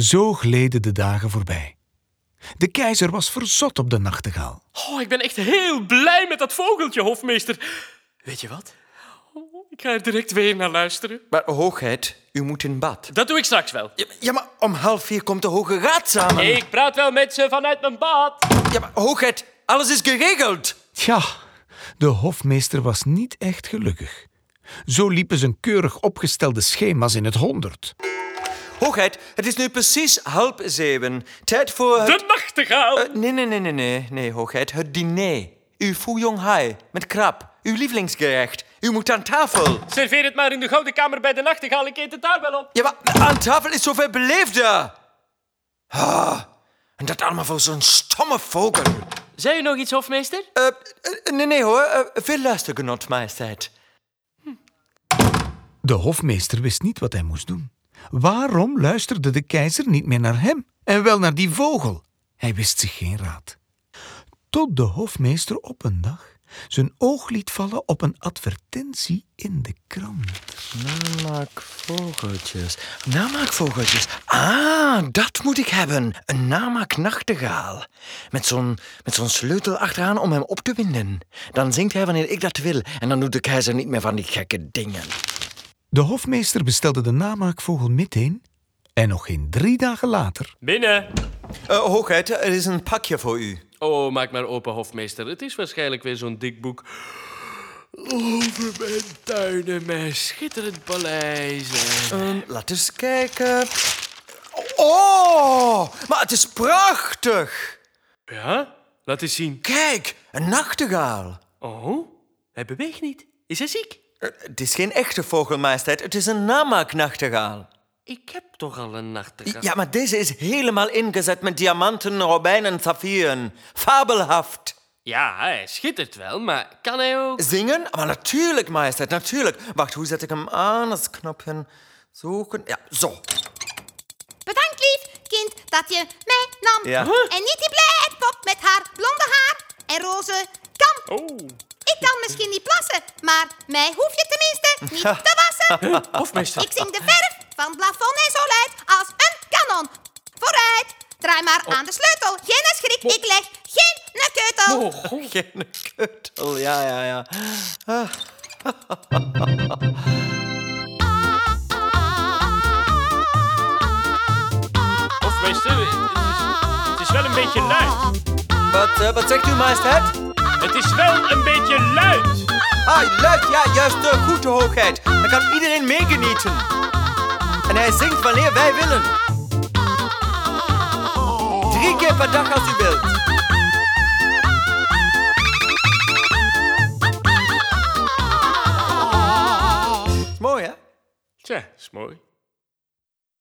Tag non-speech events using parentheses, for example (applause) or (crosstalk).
Zo gleden de dagen voorbij. De keizer was verzot op de nachtegaal. Oh, ik ben echt heel blij met dat vogeltje, hofmeester. Weet je wat? Oh, ik ga er direct weer naar luisteren. Maar hoogheid, u moet in bad. Dat doe ik straks wel. Ja, ja, maar om half vier komt de Hoge Raad samen. Ik praat wel met ze vanuit mijn bad. Ja, maar hoogheid, alles is geregeld. Tja, de hofmeester was niet echt gelukkig. Zo liepen zijn keurig opgestelde schema's in het honderd. Hoogheid, het is nu precies half zeven. Tijd voor... het- De nachtegaal. Eh, nee, nee, nee, nee, nee, nee, hoogheid. Het diner. Uw fouillon hai met krab. Uw lievelingsgerecht. U moet aan tafel. Serveer het maar in de gouden kamer bij de nachtegaal. Ik eet het daar wel op. Ja, maar aan tafel is zoveel beleefder. Ah, en dat allemaal voor zo'n stomme vogel. Zei u nog iets, hofmeester? Eh, eh, nee, nee hoor. Eh, veel luistergenot, majesteit. De hofmeester wist niet wat hij moest doen. Waarom luisterde de keizer niet meer naar hem en wel naar die vogel? Hij wist zich geen raad. Tot de hofmeester op een dag zijn oog liet vallen op een advertentie in de krant. Namaakvogeltjes. Namaakvogeltjes. Ah, dat moet ik hebben. Een namaaknachtegaal. Met zo'n met zo'n sleutel achteraan om hem op te winden. Dan zingt hij wanneer ik dat wil. En dan doet de keizer niet meer van die gekke dingen. De hofmeester bestelde de namaakvogel meteen en nog geen drie dagen later Binnen. Eh, hoogheid, er is een pakje voor u. Oh, maak maar open, hofmeester. Het is waarschijnlijk weer zo'n dik boek. Over mijn tuinen, mijn schitterend paleis. Ehm, laat eens kijken. Oh, maar het is prachtig. Ja? Laat eens zien. Kijk, een nachtegaal. Oh, hij beweegt niet. Is hij ziek? Eh, Het is geen echte vogel, majesteit. Het is een namaaknachtegaal. Ik heb toch al een nachtegaal. Ja, maar deze is helemaal ingezet met diamanten, robijnen en saffieren. Fabelhaft. Ja, hij schittert wel, maar kan hij ook... Zingen? Maar natuurlijk, majesteit, natuurlijk. Wacht, hoe zet ik hem aan? Dat knopje zoeken. Ja, zo. Bedankt, lief kind, dat je mij nam. Ja. En niet die blijpop met haar blonde haar en roze kam. Oh. Misschien niet plassen, maar mij hoef je tenminste niet te wassen. (laughs) Hofmeester. Ik zing de verf van het plafond en zo luid als een kanon. Vooruit, draai maar aan de sleutel. Geen schrik, ik leg geen keutel. Oh, (laughs) Geen keutel, ja, ja, ja. Hofmeester, het is, het is wel een beetje luid. Wat, eh, wat zegt u, majesteit? Het is wel een beetje luid. Ah, luid, ja, juist uh, goed, de hoogheid. Dan kan iedereen meegenieten. En hij zingt wanneer wij willen. Drie keer per dag als u wilt. Is mooi, hè? Tja, is mooi.